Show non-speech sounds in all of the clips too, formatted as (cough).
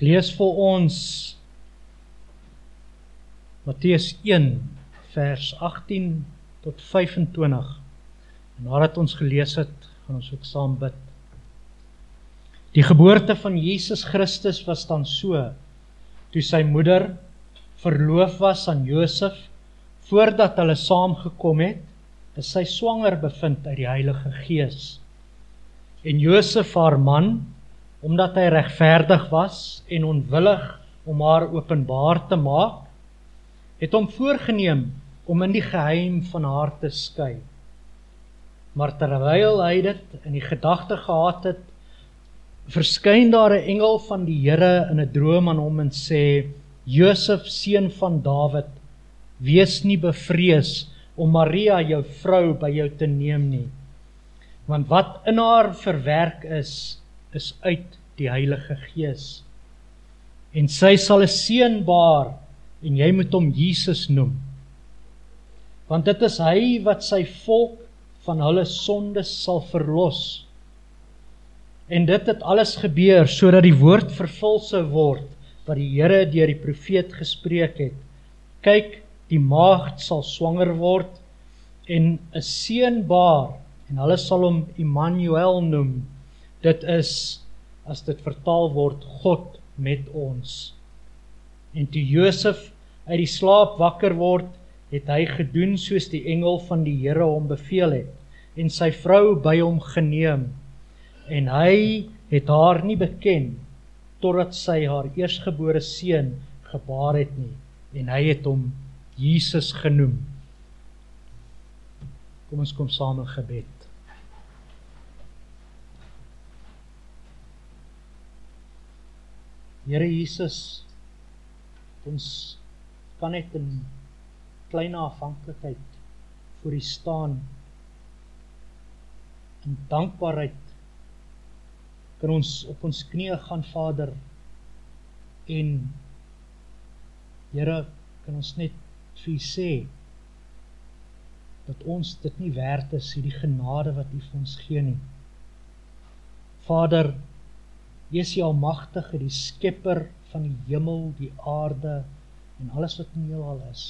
Ek lees vir ons Matteus 1 vers 18 tot 25. En nadat ons gelees het, gaan ons ook saam bid. Die geboorte van Jesus Christus was dan so toe sy moeder verloof was aan Josef voordat hulle saamgekom het, is sy swanger bevind uit die Heilige Gees. En Josef haar man, omdat hy regverdig was en onwillig om haar openbaar te maak, het hom voorgenem om in die geheim van haar te skei. Maar terwyl hy dit in die gedagte gehad het, verskyn daar 'n engel van die Here in 'n droom aan hom en sê: "Josef, seun van Dawid, wees nie bevrees om Maria jou vrou by jou te neem nie, want wat in haar verwerk is, is uit die Heilige Gees. En sy sal 'n seun baar en jy moet hom Jesus noem. Want dit is hy wat sy volk van hulle sondes sal verlos. En dit het alles gebeur sodat die woord vervul sou word wat die Here deur die profeet gespreek het. Kyk, die maagd sal swanger word en 'n seun baar en hulle sal hom Immanuel noem. Dit is as dit vertaal word God met ons. En toe Josef uit die slaap wakker word, het hy gedoen soos die engel van die Here hom beveel het en sy vrou by hom geneem. En hy het haar nie beken totdat sy haar eersgebore seun gebaar het nie en hy het hom Jesus genoem. Kom ons kom saam in gebed. Here Jesus, ons kan net in klein afhanklikheid voor U staan. In dankbaarheid kan ons op ons knieë gaan Vader. En Here kan ons net vir U sê dat ons dit nie werd is hierdie genade wat U vir ons gee nie. Vader Is die almagtige die skepper van die hemel die aarde en alles wat in heelal is.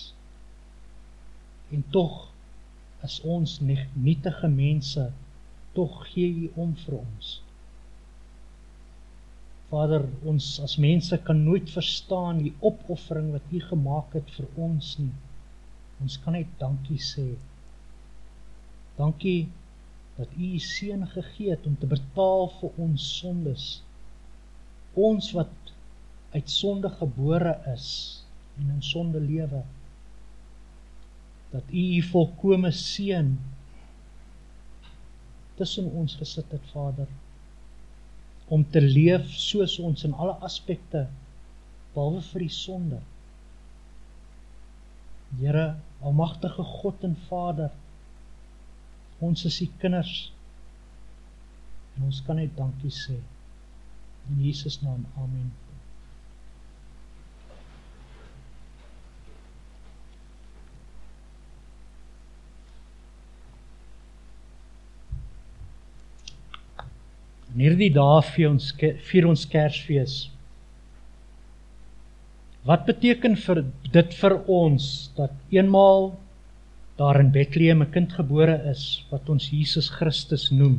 En tog is ons nietige mense, tog gee U om vir ons. Vader, ons as mense kan nooit verstaan die opoffering wat U gemaak het vir ons nie. Ons kan net dankie sê. Dankie dat U U seun gegee het om te betaal vir ons sondes. Ons wat uit sonde gebore is, en in sonde lewe dat u u volkomme seën tussen ons gesit het Vader om te leef soos ons in alle aspekte behalwe vir die sonde. Here almagtige God en Vader ons is u kinders en ons kan net dankie sê in Jesus naam amen In hierdie dae vir ons vier ons Kersfees. Wat beteken vir dit vir ons dat eenmaal daar in Bethlehem 'n kind gebore is wat ons Jesus Christus noem?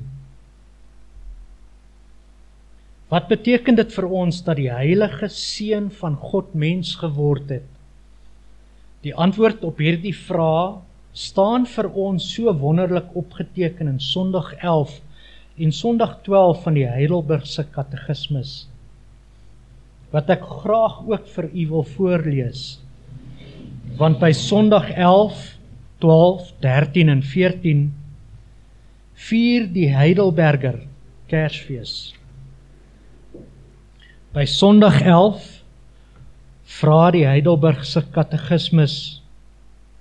Wat beteken dit vir ons dat die heilige seun van God mens geword het? Die antwoord op hierdie vraag staan vir ons so wonderlik opgeteken in Sondag 11 en Sondag 12 van die Heidelbergse Katekismus wat ek graag ook vir u wil voorlees. Want by Sondag 11, 12, 13 en 14 vier die Heidelberger Kersfees. By Sondag 11 vra die Heidelbergse Katekismus: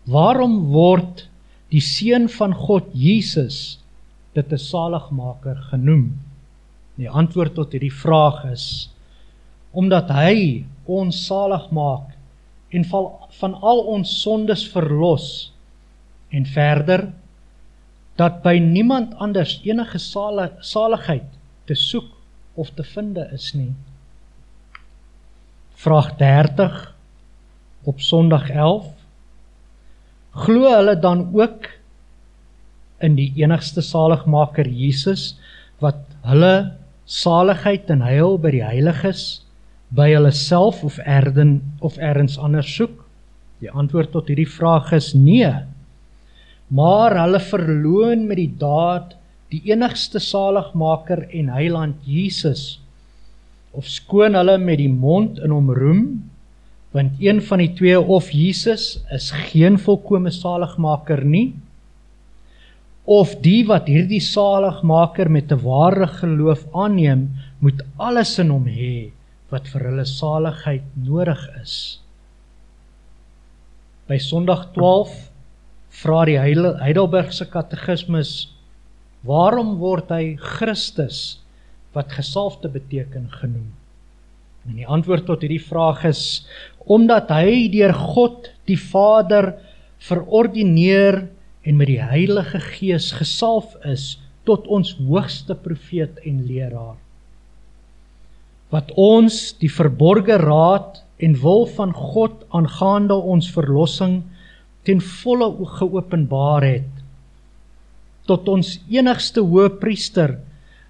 Waarom word die seun van God Jesus dit 'n saligmaker genoem? Die antwoord tot hierdie vraag is omdat hy ons salig maak en van van al ons sondes verlos en verder dat by niemand anders enige saligheid te soek of te vinde is nie. Vraag 30 op Sondag 11 Glo hulle dan ook in die enigste saligmaker Jesus wat hulle saligheid en heil by die heiliges by hulle self of erden of ergens anders soek? Die antwoord tot hierdie vraag is nee. Maar hulle verloon met die daad die enigste saligmaker en heiland Jesus of skoon hulle met die mond in hom roem want een van die twee of Jesus is geen volkomme saligmaker nie of die wat hierdie saligmaker met 'n ware geloof aanneem moet alles in hom hê wat vir hulle saligheid nodig is. By Sondag 12 vra die Heidelbergse katekismus waarom word hy Christus wat gesalfde beteken genoem. En die antwoord tot hierdie vraag is omdat hy deur God die Vader verordineer en met die Heilige Gees gesalf is tot ons hoogste profeet en leraar. Wat ons die verborgde raad en wil van God aangaande ons verlossing ten volle geopenbaar het tot ons enigste hoëpriester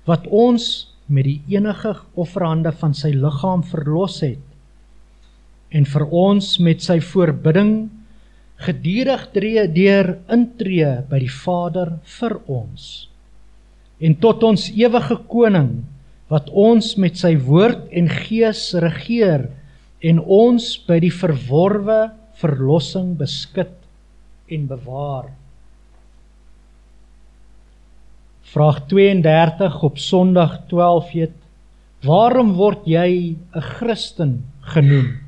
wat ons met die enige offerande van sy liggaam verlos het en vir ons met sy voorbidding gedurig tree deur intree by die Vader vir ons. En tot ons ewige koning wat ons met sy woord en gees regeer en ons by die verworwe verlossing beskik en bewaar Vraag 32 op Sondag 12 weet Waarom word jy 'n Christen genoem?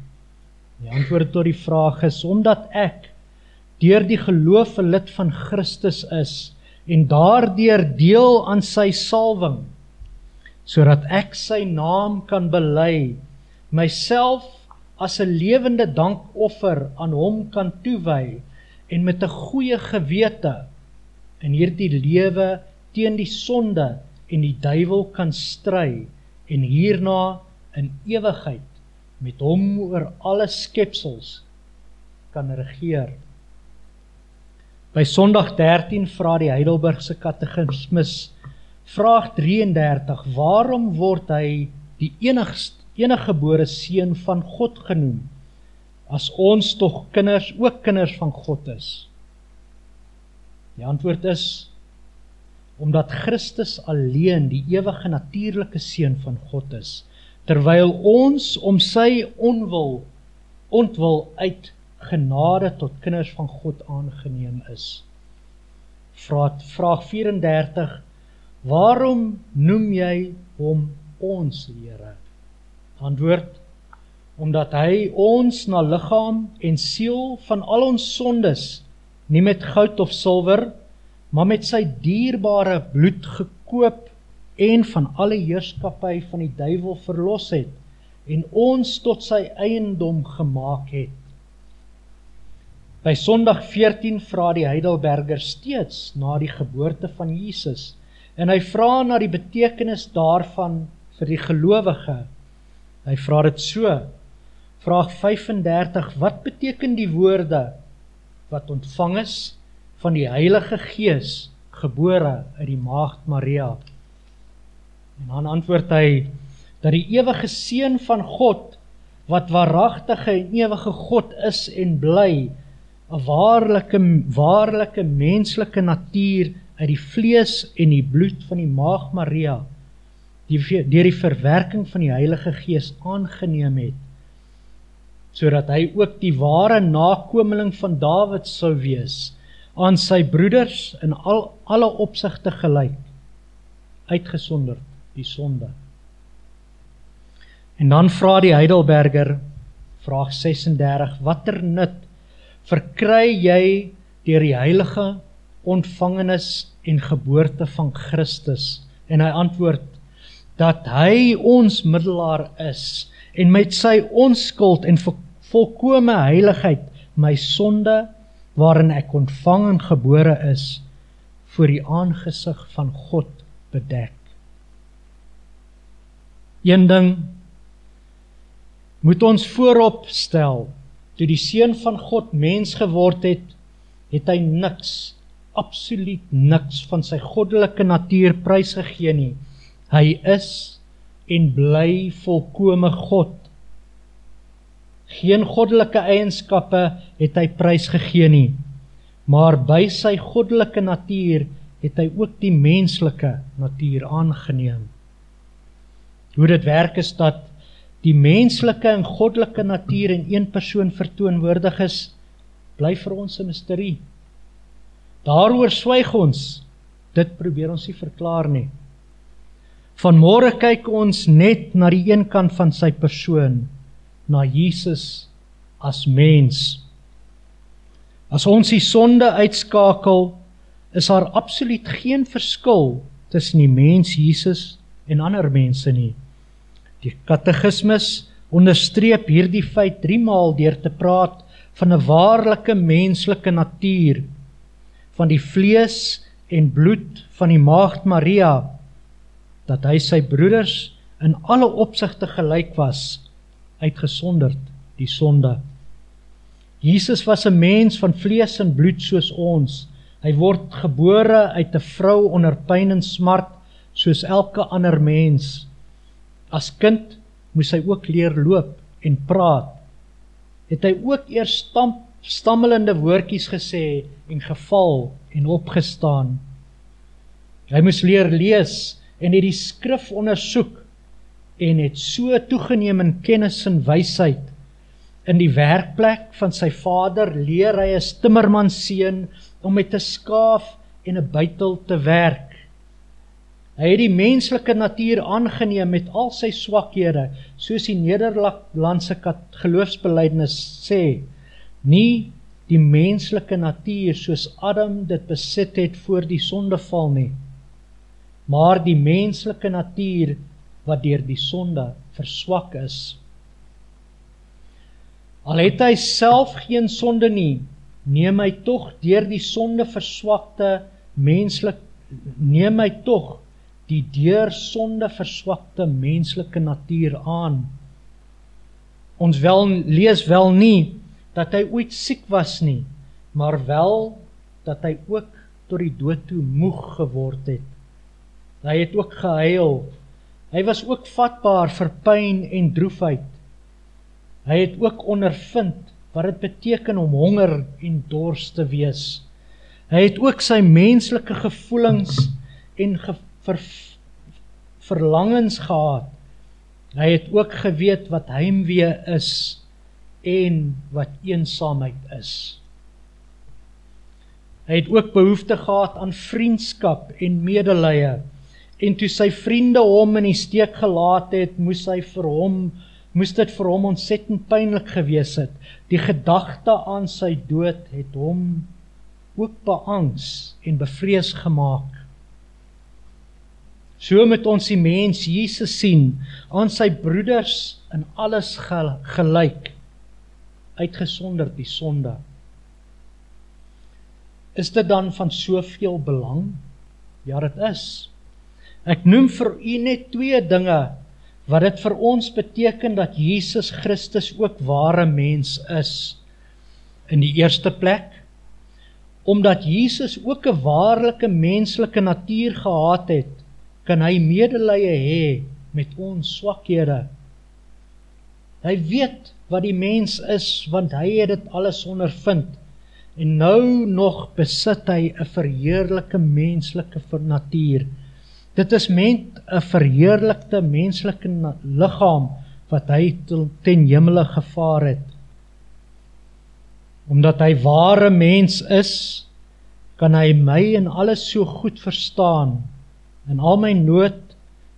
Die antwoord tot die vraag is omdat ek deur die geloof 'n lid van Christus is en daardeur deel aan sy salwing sodat ek sy naam kan bely myself as 'n lewende dankoffer aan hom kan toewy en met 'n goeie gewete in hierdie lewe teen die sonde en die duiwel kan stry en hierna in ewigheid met hom oor alle skepsels kan regeer. By Sondag 13 vra die Heidelbergse Katekismus vraag 33: Waarom word hy die enigste eniggebore seun van God genoem as ons tog kinders ook kinders van God is? Die antwoord is omdat Christus alleen die ewige natuurlike seun van God is terwyl ons om sy onwil ontwil uit genade tot kinders van God aangeneem is. Vraag vraag 34 Waarom noem jy hom ons Here? Antwoord omdat hy ons na liggaam en siel van al ons sondes nie met goud of silwer maar met sy dierbare bloed gekoop en van alle heerskappy van die duiwel verlos het en ons tot sy eiendom gemaak het. By Sondag 14 vra die Heidelberger steeds na die geboorte van Jesus en hy vra na die betekenis daarvan vir die gelowige. Hy vra dit so: Vraag 35: Wat beteken die woorde wat ontvang is van die Heilige Gees gebore uit die maagd Maria? En dan antwoord hy dat die ewige seun van God wat waaragtige en ewige God is en bly 'n waarlike waarlike menslike natuur uit die vlees en die bloed van die maag Maria die deur die verwerking van die Heilige Gees aangeneem het sodat hy ook die ware nakomeling van Dawid sou wees aan sy broeders in al alle opsigte gelyk uitgesonderd die sonde. En dan vra die Heidelberger vraag 36 watter nut verkry jy deur die heilige ontvangenis en geboorte van Christus en hy antwoord dat hy ons middelaar is en met sy onskuld en volkomme heiligheid my sonde waarin ek ontvang en gebore is voor die aangesig van God bedek Een ding moet ons voorop stel toe die seun van God mens geword het, het hy niks, absoluut niks van sy goddelike natuur prysgegee nie. Hy is en bly volkome God. Geen goddelike eienskappe het hy prysgegee nie, maar by sy goddelike natuur het hy ook die menslike natuur aangeneem. Hoe dit werk is dat die menslike en goddelike natuur in een persoon verteenwoordig is, bly vir ons 'n misterie. Daaroor swyg ons. Dit probeer ons nie verklaar nie. Vanmôre kyk ons net na die een kant van sy persoon, na Jesus as mens. As ons die sonde uitskakel, is daar absoluut geen verskil tussen die mens Jesus en ander mense nie. Die katekismus onderstreep hierdie feit 3 maal deur te praat van 'n waarlike menslike natuur van die vlees en bloed van die maagd Maria dat hy sy broeders in alle opsigte gelyk was uitgesonderd die sonde. Jesus was 'n mens van vlees en bloed soos ons. Hy word gebore uit 'n vrou onder pyn en smart soos elke ander mens. As kind moes hy ook leer loop en praat. Het hy ook eers stamp stammelende woordjies gesê en geval en opgestaan. Hy moes leer lees en het die skrif ondersoek en het so toegeneem in kennis en wysheid. In die werkplek van sy vader leer hy 'n timmerman seun om met 'n skaaf en 'n bytel te werk. Hy het die menslike natuur aangeneem met al sy swakhede, soos die Nederlandse geloofsbelijdenis sê. Nie die menslike natuur soos Adam dit besit het voor die sondeval nie, maar die menslike natuur wat deur die sonde verswak is. Al het hy self geen sonde nie, neem hy tog deur die sonde verswakte menslik neem hy tog die deur sonde verswakte menslike natuur aan. Ons wel lees wel nie dat hy ooit siek was nie, maar wel dat hy ook tot die dood toe moeg geword het. Hy het ook gehuil. Hy was ook vatbaar vir pyn en droefheid. Hy het ook ondervind wat dit beteken om honger en dors te wees. Hy het ook sy menslike gevoelings en ge ver, verlangens gehad. Hy het ook geweet wat heimwee is en wat eensaamheid is. Hy het ook behoefte gehad aan vriendskap en medelee. En toe sy vriende hom in die steek gelaat het, moes hy vir hom moes dit vir hom ontsettend pynlik gewees het. Die gedagte aan sy dood het hom ook beangs en bevrees gemaak. So moet ons die mens Jesus sien aan sy broeders in alles gelyk uitgesonder die sonde. Is dit dan van soveel belang? Ja, dit is. Ek noem vir u net twee dinge wat dit vir ons beteken dat Jesus Christus ook ware mens is. In die eerste plek omdat Jesus ook 'n waarlike menslike natuur gehad het kan hy medelee hê met ons swakhede. Hy weet wat die mens is want hy het dit alles ondervind. En nou nog besit hy 'n verheerlike menslike natuur. Dit is met 'n verheerlikte menslike liggaam wat hy ten hemele gevaar het. Omdat hy ware mens is, kan hy my en alles so goed verstaan in al my nood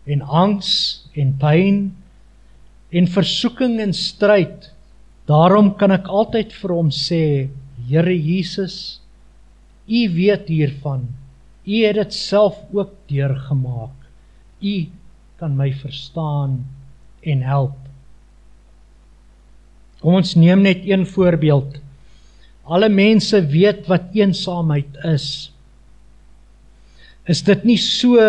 en angs en pyn en versoeking en stryd daarom kan ek altyd vir hom sê Here Jesus u weet hiervan u het dit self ook deurgemaak. U kan my verstaan en help. Kom ons neem net een voorbeeld. Alle mense weet wat eensaamheid is. Is dit nie so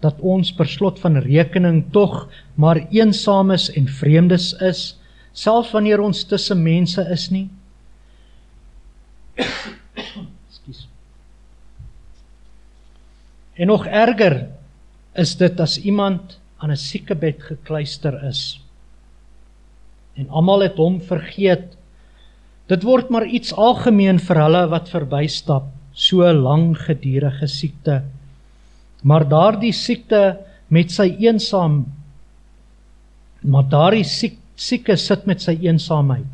dat ons per slot van rekening tog maar eensames en vreemdes is selfs wanneer ons tussen mense is nie. En nog erger is dit as iemand aan 'n siekebed gekluister is. En almal het hom vergeet. Dit word maar iets algemeen vir hulle wat verbystap, so lang gedurende siekte. Maar daardie siekte met sy eensaam maar daardie siek, sieke sit met sy eensaamheid.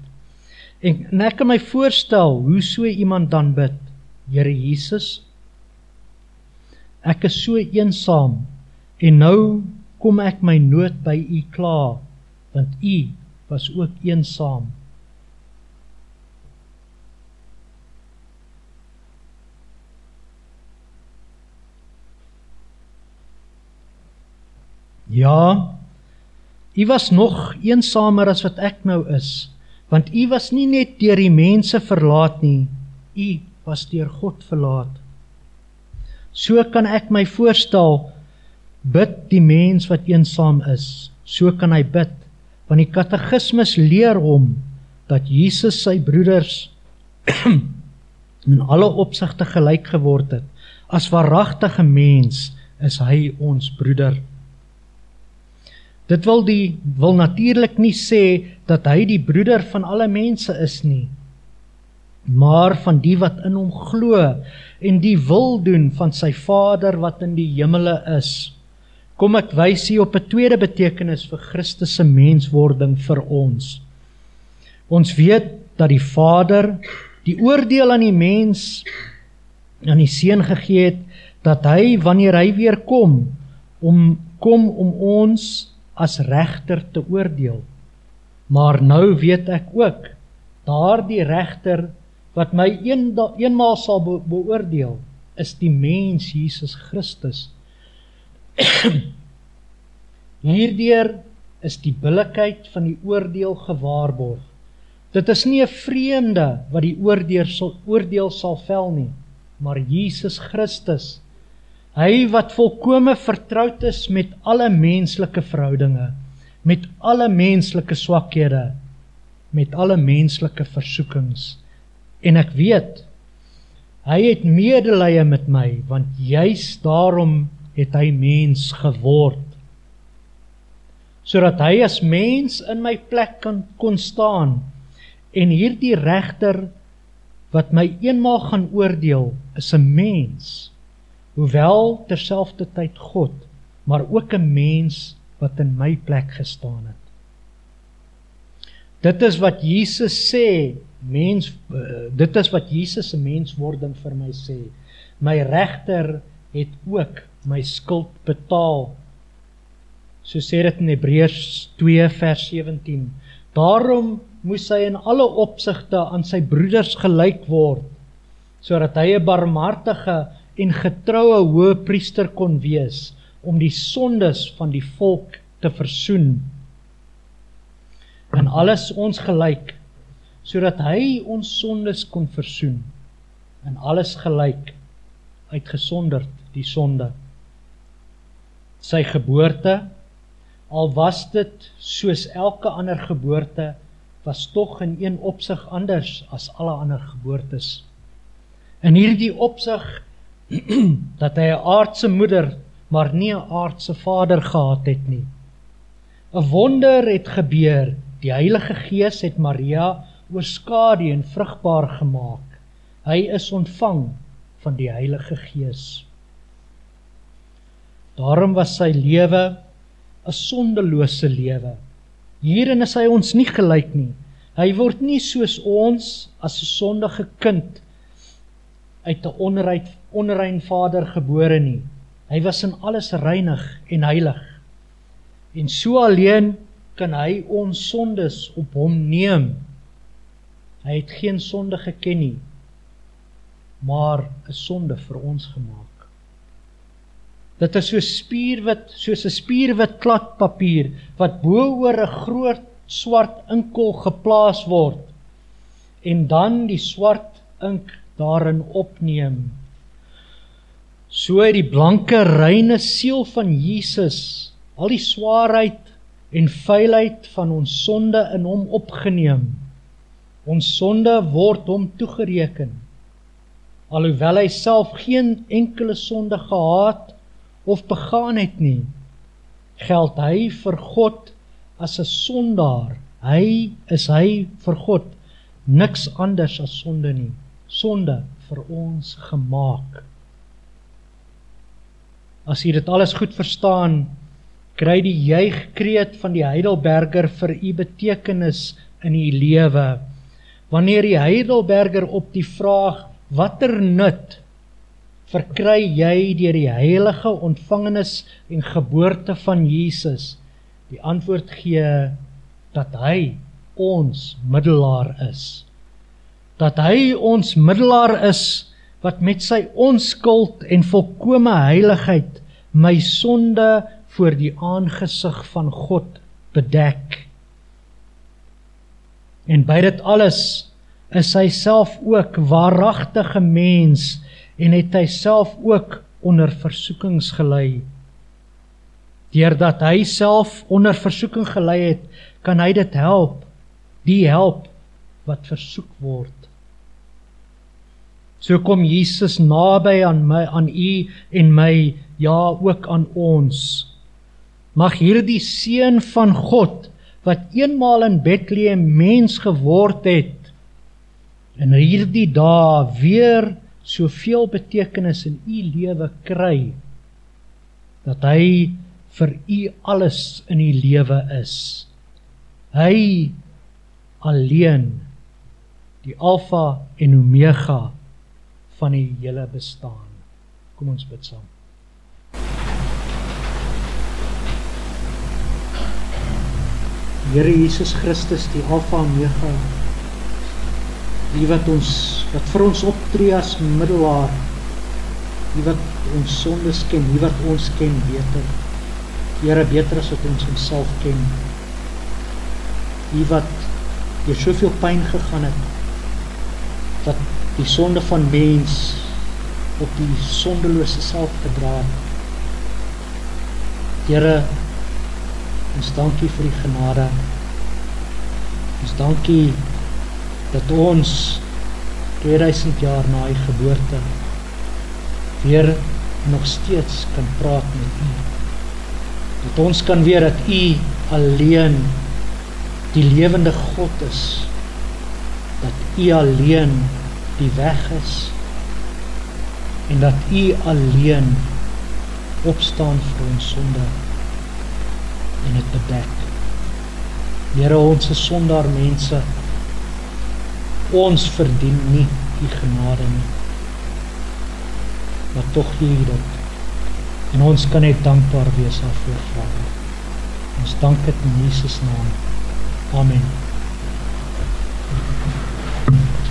En, en ek kan my voorstel hoe so iemand dan bid. Here Jesus, Ek is so eensaam en nou kom ek my nood by u kla want u was ook eensaam. Ja, u was nog eensamer as wat ek nou is, want u was nie net deur die mense verlaat nie, u was deur God verlaat. So kan ek my voorstel bid die mens wat eensaam is. So kan hy bid want die katekismes leer hom dat Jesus sy broeders (clears throat) in alle opsigte gelyk geword het. As waaragtige mens is hy ons broeder. Dit wil die wil natuurlik nie sê dat hy die broeder van alle mense is nie maar van die wat in hom glo en die wil doen van sy Vader wat in die hemele is. Kom ek wys hier op 'n tweede betekenis vir Christus se menswording vir ons. Ons weet dat die Vader die oordeel aan die mens aan die seun gegee het dat hy wanneer hy weer kom om kom om ons as regter te oordeel. Maar nou weet ek ook daardie regter wat my een eenmaal sal be beoordeel is die mens Jesus Christus. (clears throat) Hierdeur is die billikheid van die oordeel gewaarborg. Dit is nie 'n vreemde wat die oordeel sal oordeel sal vel nie, maar Jesus Christus. Hy wat volkome vertroud is met alle menslike verhoudinge, met alle menslike swakhede, met alle menslike versoekings en ek weet hy het medelee met my want juis daarom het hy mens geword. Sodat hy as mens in my plek kan kon staan en hierdie regter wat my eenmaal gaan oordeel is 'n mens. Hoewel terselfdertyd God maar ook 'n mens wat in my plek gestaan het. Dit is wat Jesus sê mens uh, dit is wat Jesus se menswording vir my sê. My regter het ook my skuld betaal. So sê dit in Hebreërs 2 vers 17. Daarom moes hy in alle opsigte aan sy broeders gelyk word sodat hy 'n barmhartige en getroue hoëpriester kon wees om die sondes van die volk te versoen. En alles ons gelyk sodat hy ons sondes kon versoen en alles gelyk uitgesonderd die sonde. Sy geboorte al was dit soos elke ander geboorte was tog in een opsig anders as alle ander geboortes. In hierdie opsig (clears throat) dat hy 'n aardse moeder maar nie 'n aardse vader gehad het nie. 'n wonder het gebeur. Die Heilige Gees het Maria oorskadu en vrugbaar gemaak. Hy is ontvang van die Heilige Gees. Daarom was sy lewe 'n sondelose lewe. Hierin is hy ons nie gelyk nie. Hy word nie soos ons as 'n sondige kind uit 'n onrein onrein vader gebore nie. Hy was in alles reinig en heilig. En so alleen kan hy ons sondes op hom neem Hy het geen sonde geken nie, maar 'n sonde vir ons gemaak. Dit is so spierwit, soos 'n spierwit kladpapier wat bo oor 'n groot swart inkel geplaas word en dan die swart ink daarin opneem. So het die blanke reine siel van Jesus al die swaarheid en vuilheid van ons sonde in hom opgeneem. Ons sonde word hom toegereken. Alhoewel hy self geen enkele sonde gehad of begaan het nie, geld hy vir God as 'n sondaar. Hy is hy vir God niks anders as sonde nie. Sonde vir ons gemaak. As jy dit alles goed verstaan, kry die juigkreet van die Heidelberger vir u betekenis in u lewe. Wanneer die Heidelberger op die vraag watter nut verkry jy deur die heilige ontvangenis en geboorte van Jesus, die antwoord gee dat hy ons middelaar is. Dat hy ons middelaar is wat met sy onskuld en volkomme heiligheid my sonde voor die aangesig van God bedek. En by dit alles is hy self ook waaragtige mens en het hy self ook onder versoekings gelei. Deurdat hy self onder versoeking gelei het, kan hy dit help, die help wat versoek word. So kom Jesus naby aan my aan u en my ja ook aan ons. Mag hierdie seun van God wat eenmaal in Bethlehem mens geword het in hierdie dae weer soveel betekenis in u lewe kry dat hy vir u alles in u lewe is. Hy alleen die alfa en omega van die hele bestaan. Kom ons bid saam. Here Jesus Christus, die Alfa en Omega, die wat ons wat vir ons optree as middelaar, die wat ons sondes ken, die wat ons ken beter. Here beter as wat ons onsself ken. Die wat deur soveel pyn gegaan het, wat die sonde van mens op die sondelose self gedra het. Here, ons dankie vir die genade. Ons dankie dat ons 2000 jaar na u geboorte weer nog steeds kan praat met u. Dat ons kan weet dat u alleen die lewende God is. Dat u alleen die weg is en dat u alleen opstaan vir ons sonde en dit bedek. Here ons is sondaar mense. Ons verdien nie u genade nie. Maar tog u dit. En ons kan net dankbaar wees daarvoor, Vader. Ons dank dit in Jesus naam. Amen. Thank you.